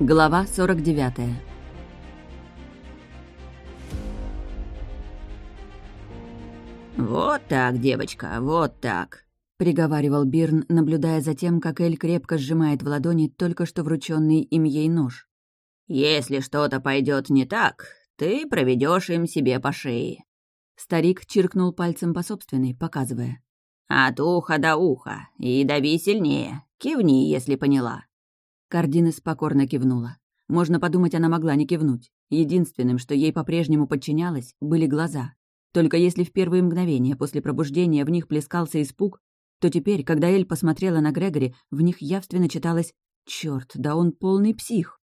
Глава 49 «Вот так, девочка, вот так», — приговаривал Бирн, наблюдая за тем, как Эль крепко сжимает в ладони только что врученный им ей нож. «Если что-то пойдет не так, ты проведешь им себе по шее». Старик чиркнул пальцем по собственной, показывая. «От уха до уха, и дави сильнее, кивни, если поняла». Кардинес покорно кивнула. Можно подумать, она могла не кивнуть. Единственным, что ей по-прежнему подчинялось, были глаза. Только если в первые мгновения после пробуждения в них плескался испуг, то теперь, когда Эль посмотрела на Грегори, в них явственно читалось «Чёрт, да он полный псих!»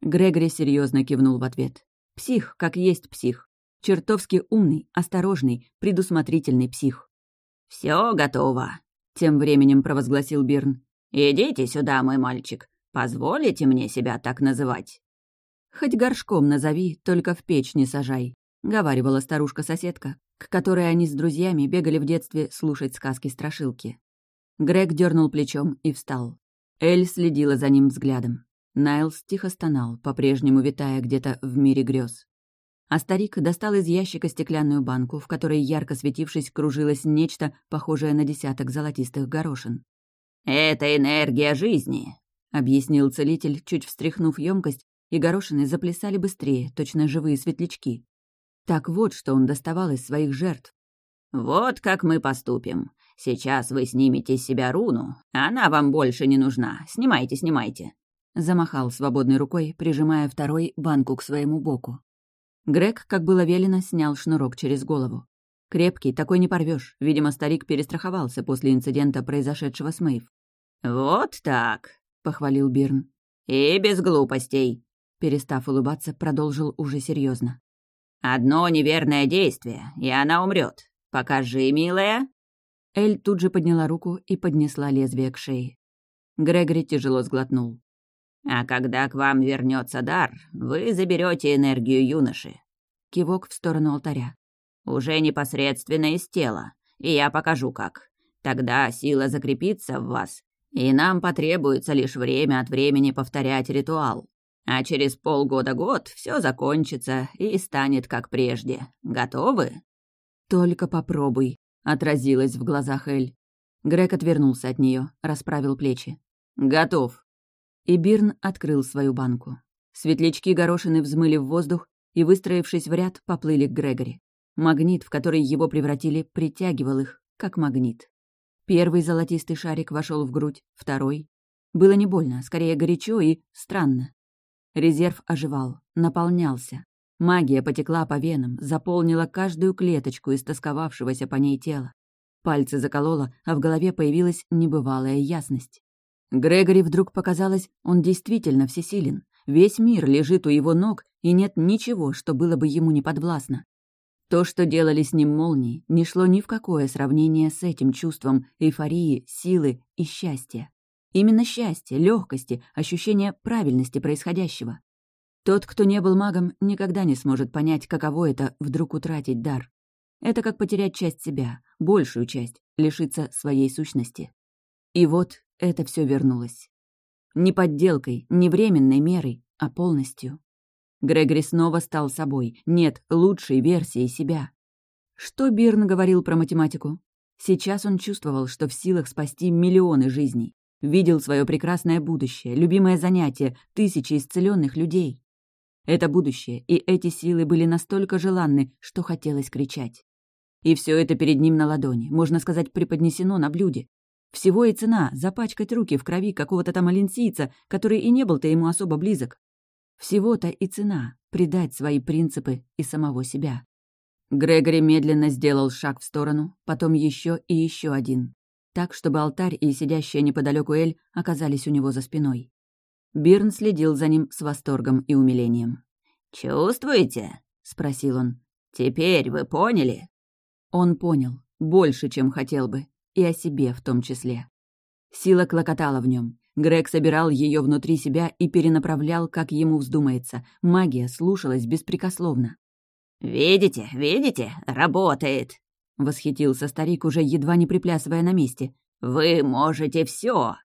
Грегори серьезно кивнул в ответ. Псих, как есть псих. Чертовски умный, осторожный, предусмотрительный псих. Все готово», — тем временем провозгласил Бирн. «Идите сюда, мой мальчик. Позволите мне себя так называть?» «Хоть горшком назови, только в печь не сажай», — говаривала старушка-соседка, к которой они с друзьями бегали в детстве слушать сказки-страшилки. Грег дернул плечом и встал. Эль следила за ним взглядом. Найлс тихо стонал, по-прежнему витая где-то в мире грез. А старик достал из ящика стеклянную банку, в которой, ярко светившись, кружилось нечто, похожее на десяток золотистых горошин. «Это энергия жизни», — объяснил целитель, чуть встряхнув емкость, и горошины заплясали быстрее, точно живые светлячки. Так вот, что он доставал из своих жертв. «Вот как мы поступим. Сейчас вы снимете с себя руну. Она вам больше не нужна. Снимайте, снимайте». Замахал свободной рукой, прижимая второй банку к своему боку. Грег, как было велено, снял шнурок через голову. Крепкий, такой не порвешь. Видимо, старик перестраховался после инцидента, произошедшего с Мэйв. «Вот так», — похвалил Бирн. «И без глупостей», — перестав улыбаться, продолжил уже серьезно. «Одно неверное действие, и она умрет. Покажи, милая». Эль тут же подняла руку и поднесла лезвие к шее. Грегори тяжело сглотнул. А когда к вам вернется дар, вы заберете энергию юноши. Кивок в сторону алтаря. Уже непосредственно из тела. И я покажу как. Тогда сила закрепится в вас, и нам потребуется лишь время от времени повторять ритуал. А через полгода-год все закончится и станет как прежде. Готовы? Только попробуй, отразилась в глазах Эль. Грег отвернулся от нее, расправил плечи. Готов. И Бирн открыл свою банку. Светлячки горошины взмыли в воздух и, выстроившись в ряд, поплыли к Грегори. Магнит, в который его превратили, притягивал их, как магнит. Первый золотистый шарик вошел в грудь, второй. Было не больно, скорее горячо и странно. Резерв оживал, наполнялся. Магия потекла по венам, заполнила каждую клеточку истосковавшегося по ней тела. Пальцы заколола, а в голове появилась небывалая ясность. Грегори вдруг показалось, он действительно всесилен. Весь мир лежит у его ног, и нет ничего, что было бы ему не подвластно. То, что делали с ним молнии, не шло ни в какое сравнение с этим чувством эйфории, силы и счастья. Именно счастье, легкости, ощущение правильности происходящего. Тот, кто не был магом, никогда не сможет понять, каково это вдруг утратить дар. Это как потерять часть себя, большую часть, лишиться своей сущности. И вот это все вернулось. Не подделкой, не временной мерой, а полностью. Грегори снова стал собой, нет, лучшей версией себя. Что Бирн говорил про математику? Сейчас он чувствовал, что в силах спасти миллионы жизней. Видел свое прекрасное будущее, любимое занятие, тысячи исцеленных людей. Это будущее и эти силы были настолько желанны, что хотелось кричать. И все это перед ним на ладони, можно сказать, преподнесено на блюде. Всего и цена — запачкать руки в крови какого-то там оленсийца, который и не был-то ему особо близок. Всего-то и цена — предать свои принципы и самого себя. Грегори медленно сделал шаг в сторону, потом еще и еще один. Так, чтобы алтарь и сидящая неподалеку Эль оказались у него за спиной. Бирн следил за ним с восторгом и умилением. «Чувствуете?» — спросил он. «Теперь вы поняли?» Он понял, больше, чем хотел бы и о себе в том числе. Сила клокотала в нем. Грег собирал ее внутри себя и перенаправлял, как ему вздумается. Магия слушалась беспрекословно. «Видите, видите, работает!» — восхитился старик, уже едва не приплясывая на месте. «Вы можете все.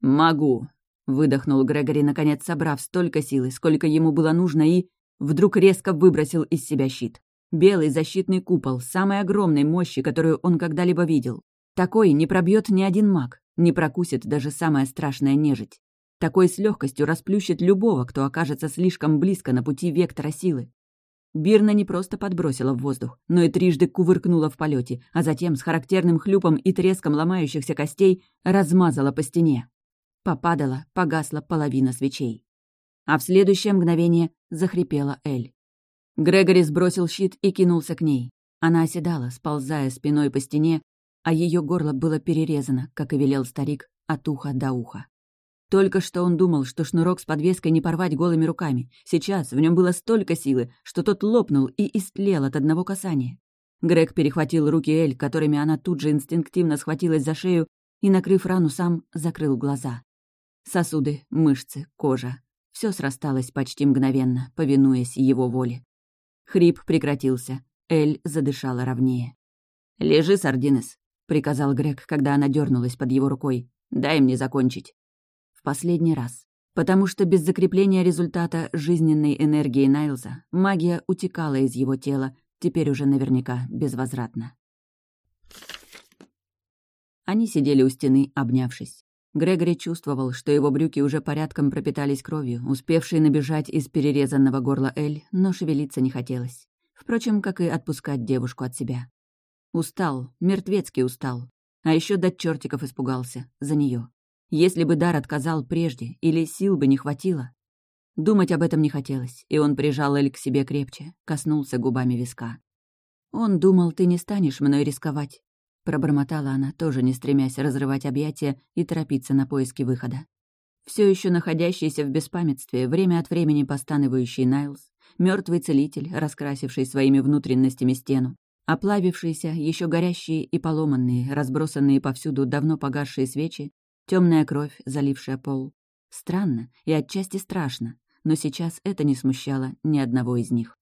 «Могу», Выдохнул Грегори, наконец собрав столько силы, сколько ему было нужно, и... Вдруг резко выбросил из себя щит. Белый защитный купол, самой огромной мощи, которую он когда-либо видел. Такой не пробьет ни один маг, не прокусит даже самая страшная нежить. Такой с легкостью расплющит любого, кто окажется слишком близко на пути вектора силы. Бирна не просто подбросила в воздух, но и трижды кувыркнула в полете, а затем с характерным хлюпом и треском ломающихся костей размазала по стене. Попадала, погасла половина свечей. А в следующее мгновение захрипела Эль. Грегори сбросил щит и кинулся к ней. Она оседала, сползая спиной по стене, а ее горло было перерезано, как и велел старик, от уха до уха. Только что он думал, что шнурок с подвеской не порвать голыми руками. Сейчас в нем было столько силы, что тот лопнул и истлел от одного касания. Грег перехватил руки Эль, которыми она тут же инстинктивно схватилась за шею, и, накрыв рану сам, закрыл глаза. Сосуды, мышцы, кожа. Все срасталось почти мгновенно, повинуясь его воле. Хрип прекратился. Эль задышала ровнее. «Лежи, Сардинес», — приказал Грег, когда она дернулась под его рукой. «Дай мне закончить». В последний раз. Потому что без закрепления результата жизненной энергии Найлза магия утекала из его тела, теперь уже наверняка безвозвратно. Они сидели у стены, обнявшись. Грегори чувствовал, что его брюки уже порядком пропитались кровью, успевшей набежать из перерезанного горла Эль, но шевелиться не хотелось. Впрочем, как и отпускать девушку от себя. Устал, мертвецкий устал. А еще до чертиков испугался. За нее. Если бы дар отказал прежде, или сил бы не хватило. Думать об этом не хотелось, и он прижал Эль к себе крепче, коснулся губами виска. Он думал, ты не станешь мной рисковать. Пробормотала она, тоже не стремясь разрывать объятия и торопиться на поиски выхода. Все еще находящийся в беспамятстве, время от времени постанывающий Найлз, мертвый целитель, раскрасивший своими внутренностями стену, оплавившиеся, еще горящие и поломанные, разбросанные повсюду давно погасшие свечи, темная кровь, залившая пол. Странно и отчасти страшно, но сейчас это не смущало ни одного из них.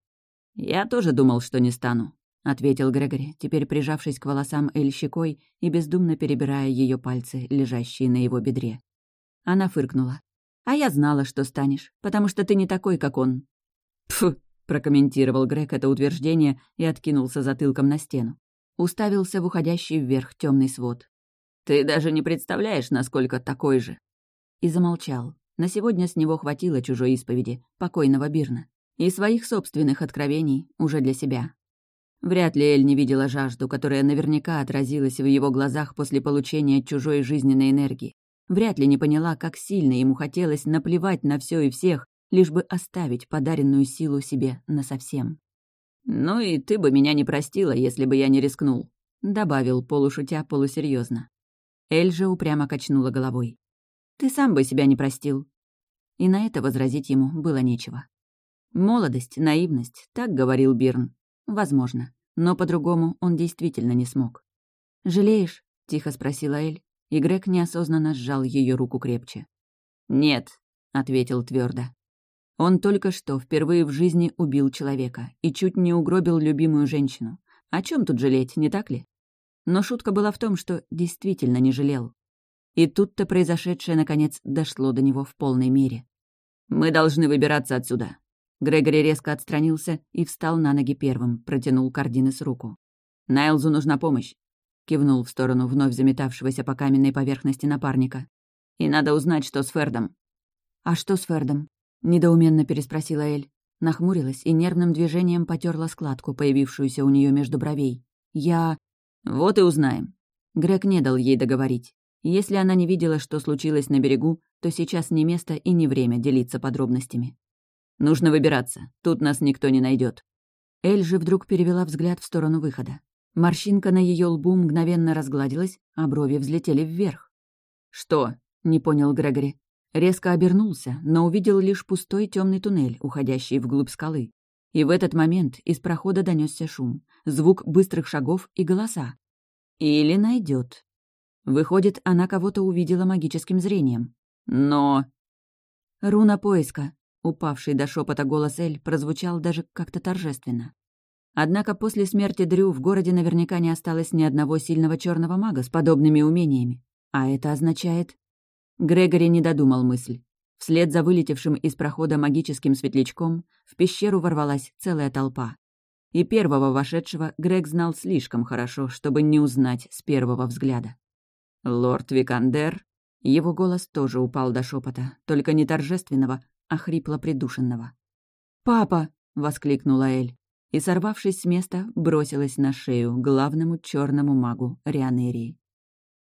«Я тоже думал, что не стану», — ответил Грегори, теперь прижавшись к волосам Эль щекой и бездумно перебирая ее пальцы, лежащие на его бедре. Она фыркнула. «А я знала, что станешь, потому что ты не такой, как он». «Пф!» — прокомментировал Грег это утверждение и откинулся затылком на стену. Уставился в уходящий вверх темный свод. «Ты даже не представляешь, насколько такой же!» И замолчал. На сегодня с него хватило чужой исповеди, покойного Бирна. И своих собственных откровений уже для себя. Вряд ли Эль не видела жажду, которая наверняка отразилась в его глазах после получения чужой жизненной энергии. Вряд ли не поняла, как сильно ему хотелось наплевать на все и всех, лишь бы оставить подаренную силу себе насовсем. «Ну и ты бы меня не простила, если бы я не рискнул», — добавил полушутя полусерьезно. Эль же упрямо качнула головой. «Ты сам бы себя не простил». И на это возразить ему было нечего. «Молодость, наивность», — так говорил Бирн. Возможно. Но по-другому он действительно не смог. «Жалеешь?» — тихо спросила Эль, и Грег неосознанно сжал ее руку крепче. «Нет», — ответил твердо. Он только что впервые в жизни убил человека и чуть не угробил любимую женщину. О чем тут жалеть, не так ли? Но шутка была в том, что действительно не жалел. И тут-то произошедшее, наконец, дошло до него в полной мере. «Мы должны выбираться отсюда», Грегори резко отстранился и встал на ноги первым, протянул Кардинес руку. «Найлзу нужна помощь», — кивнул в сторону вновь заметавшегося по каменной поверхности напарника. «И надо узнать, что с Фердом». «А что с Фердом?» — недоуменно переспросила Эль. Нахмурилась и нервным движением потерла складку, появившуюся у нее между бровей. «Я...» «Вот и узнаем». Грег не дал ей договорить. Если она не видела, что случилось на берегу, то сейчас не место и не время делиться подробностями. Нужно выбираться. Тут нас никто не найдет. Эль же вдруг перевела взгляд в сторону выхода. Морщинка на ее лбу мгновенно разгладилась, а брови взлетели вверх. «Что?» — не понял Грегори. Резко обернулся, но увидел лишь пустой темный туннель, уходящий вглубь скалы. И в этот момент из прохода донесся шум, звук быстрых шагов и голоса. Или найдет. Выходит, она кого-то увидела магическим зрением. Но... Руна поиска. Упавший до шепота голос Эль прозвучал даже как-то торжественно. Однако после смерти Дрю в городе наверняка не осталось ни одного сильного черного мага с подобными умениями. А это означает... Грегори не додумал мысль. Вслед за вылетевшим из прохода магическим светлячком в пещеру ворвалась целая толпа. И первого вошедшего Грег знал слишком хорошо, чтобы не узнать с первого взгляда. Лорд Викандер... Его голос тоже упал до шепота, только не торжественного, а хрипло-придушенного. «Папа!» — воскликнула Эль, и, сорвавшись с места, бросилась на шею главному черному магу Рианерии.